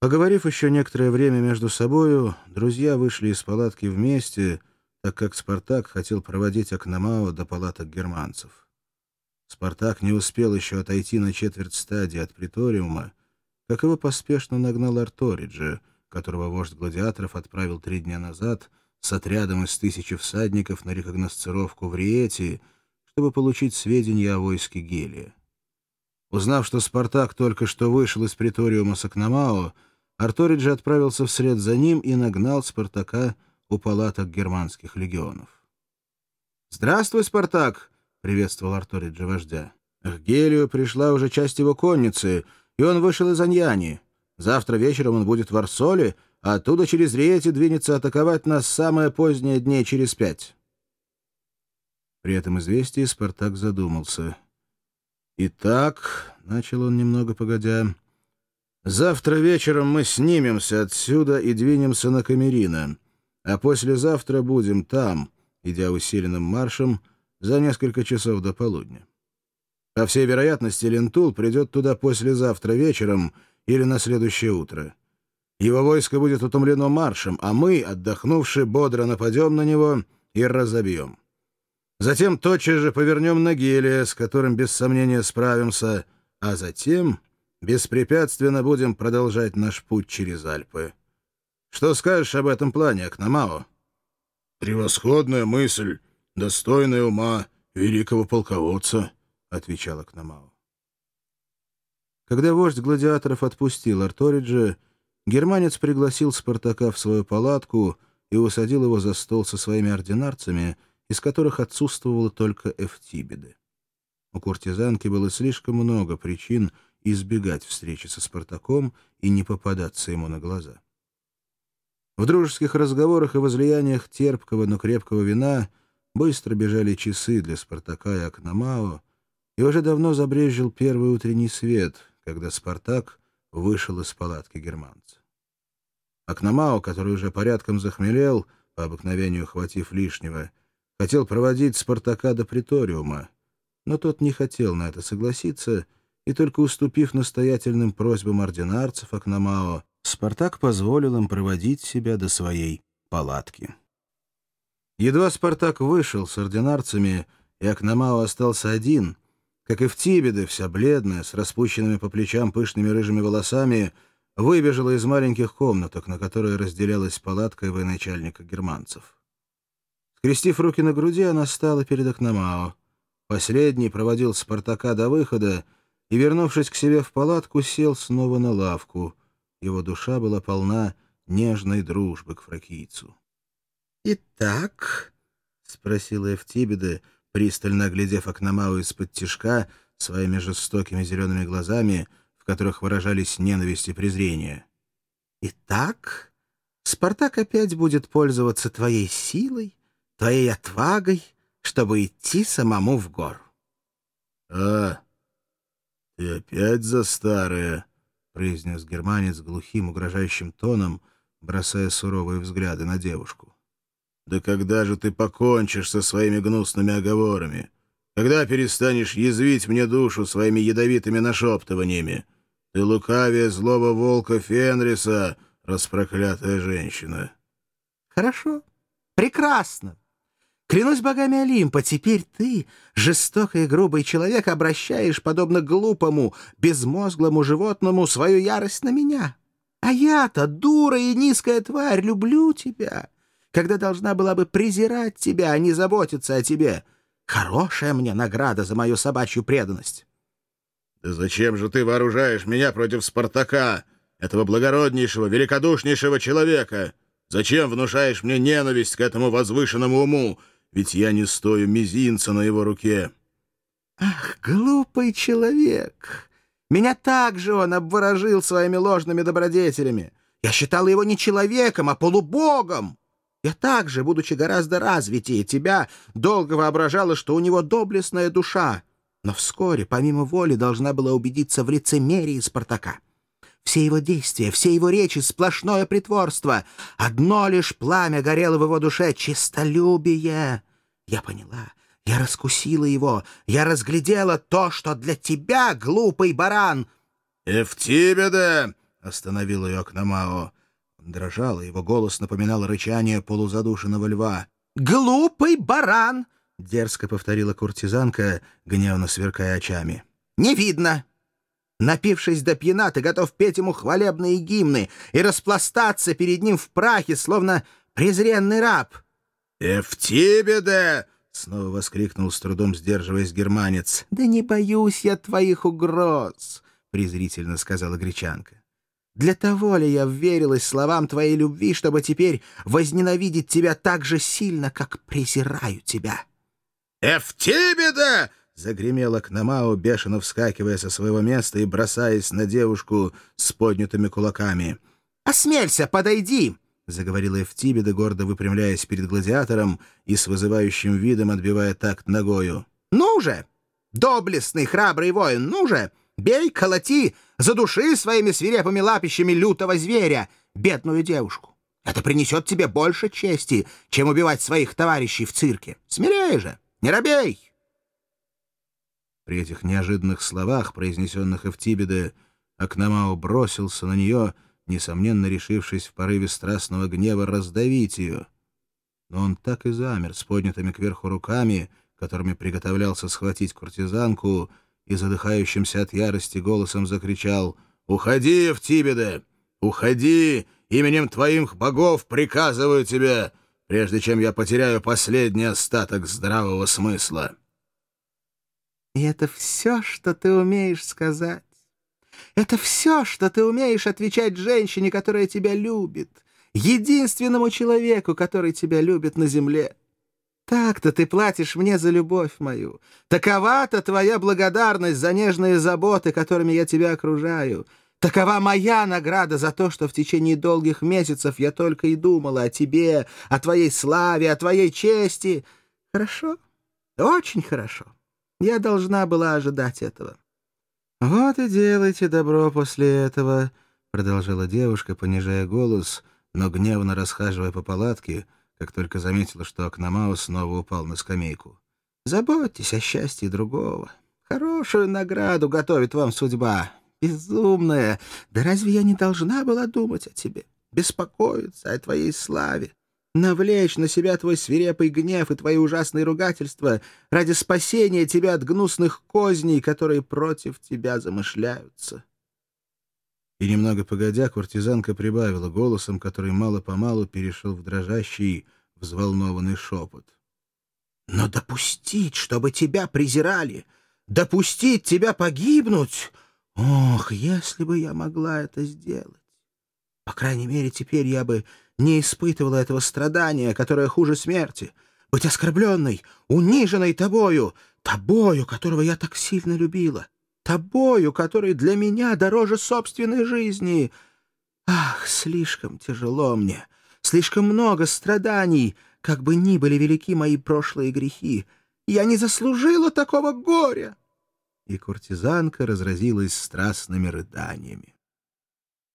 Поговорив еще некоторое время между собою, друзья вышли из палатки вместе, так как Спартак хотел проводить Акномао до палаток германцев. Спартак не успел еще отойти на четверть стадии от приториума, как его поспешно нагнал Арториджи, которого вождь гладиаторов отправил три дня назад с отрядом из тысячи всадников на рекогносцировку в Риете, чтобы получить сведения о войске Гелия. Узнав, что Спартак только что вышел из приториума с Акномао, Арториджи отправился вслед за ним и нагнал Спартака у палаток германских легионов. «Здравствуй, Спартак!» — приветствовал Арториджи вождя. «К Гелию пришла уже часть его конницы, и он вышел из Аньяни. Завтра вечером он будет в Арсоле, а оттуда через Риети двинется атаковать нас самое позднее дней через пять». При этом известии Спартак задумался. «Итак», — начал он немного погодя, — «завтра вечером мы снимемся отсюда и двинемся на Камерина, а послезавтра будем там, идя усиленным маршем, за несколько часов до полудня. По всей вероятности, Лентул придет туда послезавтра вечером или на следующее утро. Его войско будет утомлено маршем, а мы, отдохнувши, бодро нападем на него и разобьем. Затем тотчас же повернем на Гелия, с которым без сомнения справимся, а затем беспрепятственно будем продолжать наш путь через Альпы. Что скажешь об этом плане, Акномао? «Превосходная мысль!» достойная ума великого полководца», — отвечал Акномау. Когда вождь гладиаторов отпустил Арториджа, германец пригласил Спартака в свою палатку и усадил его за стол со своими ординарцами, из которых отсутствовало только Эфтибеды. У куртизанки было слишком много причин избегать встречи со Спартаком и не попадаться ему на глаза. В дружеских разговорах и возлияниях терпкого, но крепкого вина Быстро бежали часы для Спартака и Акномао, и уже давно забрежил первый утренний свет, когда Спартак вышел из палатки германца. Акномао, который уже порядком захмелел, по обыкновению хватив лишнего, хотел проводить Спартака до приториума, но тот не хотел на это согласиться, и только уступив настоятельным просьбам ординарцев Акномао, Спартак позволил им проводить себя до своей палатки. Едва Спартак вышел с ординарцами, и Акномао остался один, как и в Тибеде, вся бледная, с распущенными по плечам пышными рыжими волосами, выбежала из маленьких комнаток, на которые разделялась палатка и военачальника германцев. Скрестив руки на груди, она стала перед Акномао. Последний проводил Спартака до выхода и, вернувшись к себе в палатку, сел снова на лавку. Его душа была полна нежной дружбы к фракийцу. «Итак?» — спросила Эфтибеда, пристально оглядев Акномау из-под тишка своими жестокими зелеными глазами, в которых выражались ненависть и презрение. «Итак, Спартак опять будет пользоваться твоей силой, твоей отвагой, чтобы идти самому в гору». «А, ты опять за старое?» — произнес германец глухим, угрожающим тоном, бросая суровые взгляды на девушку. Да когда же ты покончишь со своими гнусными оговорами? Когда перестанешь язвить мне душу своими ядовитыми нашептываниями? Ты лукавее злого волка Фенриса, распроклятая женщина. Хорошо, прекрасно. Клянусь богами Олимпа, теперь ты, жестокий и грубый человек, обращаешь, подобно глупому, безмозглому животному, свою ярость на меня. А я-то, дура и низкая тварь, люблю тебя когда должна была бы презирать тебя, а не заботиться о тебе. Хорошая мне награда за мою собачью преданность. — Да зачем же ты вооружаешь меня против Спартака, этого благороднейшего, великодушнейшего человека? Зачем внушаешь мне ненависть к этому возвышенному уму? Ведь я не стою мизинца на его руке. — Ах, глупый человек! Меня также он обворожил своими ложными добродетелями. Я считал его не человеком, а полубогом. Я также, будучи гораздо развитее тебя, долго воображала, что у него доблестная душа, но вскоре, помимо воли, должна была убедиться в лицемерии Спартака. Все его действия, все его речи — сплошное притворство. Одно лишь пламя горело в его душе — чистолюбие. Я поняла, я раскусила его, я разглядела то, что для тебя, глупый баран... — Эфтибеда! — остановил ее Акномао. Он дрожал, и его голос напоминал рычание полузадушенного льва. «Глупый баран!» — дерзко повторила куртизанка, гневно сверкая очами. «Не видно! Напившись до пьяна, ты готов петь ему хвалебные гимны и распластаться перед ним в прахе, словно презренный раб!» «Эфтибеде!» — снова воскликнул, с трудом сдерживаясь германец. «Да не боюсь я твоих угроз!» — презрительно сказала гречанка. «Для того ли я верилась словам твоей любви, чтобы теперь возненавидеть тебя так же сильно, как презираю тебя?» «Эфтибеда!» — загремела Кномао, бешено вскакивая со своего места и бросаясь на девушку с поднятыми кулаками. «Осмелься, подойди!» — заговорила Эфтибеда, гордо выпрямляясь перед гладиатором и с вызывающим видом отбивая такт ногою. «Ну же! Доблестный, храбрый воин, ну же! Бей, колоти, задуши своими свирепыми лапищами лютого зверя, бедную девушку! Это принесет тебе больше чести, чем убивать своих товарищей в цирке. Смирей же!» Не робей!» При этих неожиданных словах, произнесенных Эвтибеде, Акномао бросился на нее, несомненно решившись в порыве страстного гнева раздавить ее. Но он так и замер с поднятыми кверху руками, которыми приготовлялся схватить куртизанку, и задыхающимся от ярости голосом закричал «Уходи, Эвтибеде! Уходи! Именем твоих богов приказываю тебе!» прежде чем я потеряю последний остаток здравого смысла. Это все, что ты умеешь сказать. Это все, что ты умеешь отвечать женщине, которая тебя любит, единственному человеку, который тебя любит на земле. Так-то ты платишь мне за любовь мою. Такова-то твоя благодарность за нежные заботы, которыми я тебя окружаю. Такова моя награда за то, что в течение долгих месяцев я только и думала о тебе, о твоей славе, о твоей чести. Хорошо, очень хорошо. Я должна была ожидать этого. «Вот и делайте добро после этого», — продолжала девушка, понижая голос, но гневно расхаживая по палатке, как только заметила, что Акномао снова упал на скамейку. «Заботьтесь о счастье другого. Хорошую награду готовит вам судьба безумная! Да разве я не должна была думать о тебе, беспокоиться о твоей славе, навлечь на себя твой свирепый гнев и твои ужасные ругательства ради спасения тебя от гнусных козней, которые против тебя замышляются?» И немного погодя, куртизанка прибавила голосом, который мало-помалу перешел в дрожащий, взволнованный шепот. «Но допустить, чтобы тебя презирали, допустить тебя погибнуть...» Ох, если бы я могла это сделать! По крайней мере, теперь я бы не испытывала этого страдания, которое хуже смерти. Быть оскорбленной, униженной тобою, тобою, которого я так сильно любила, тобою, который для меня дороже собственной жизни. Ах, слишком тяжело мне, слишком много страданий, как бы ни были велики мои прошлые грехи. Я не заслужила такого горя!» и куртизанка разразилась страстными рыданиями.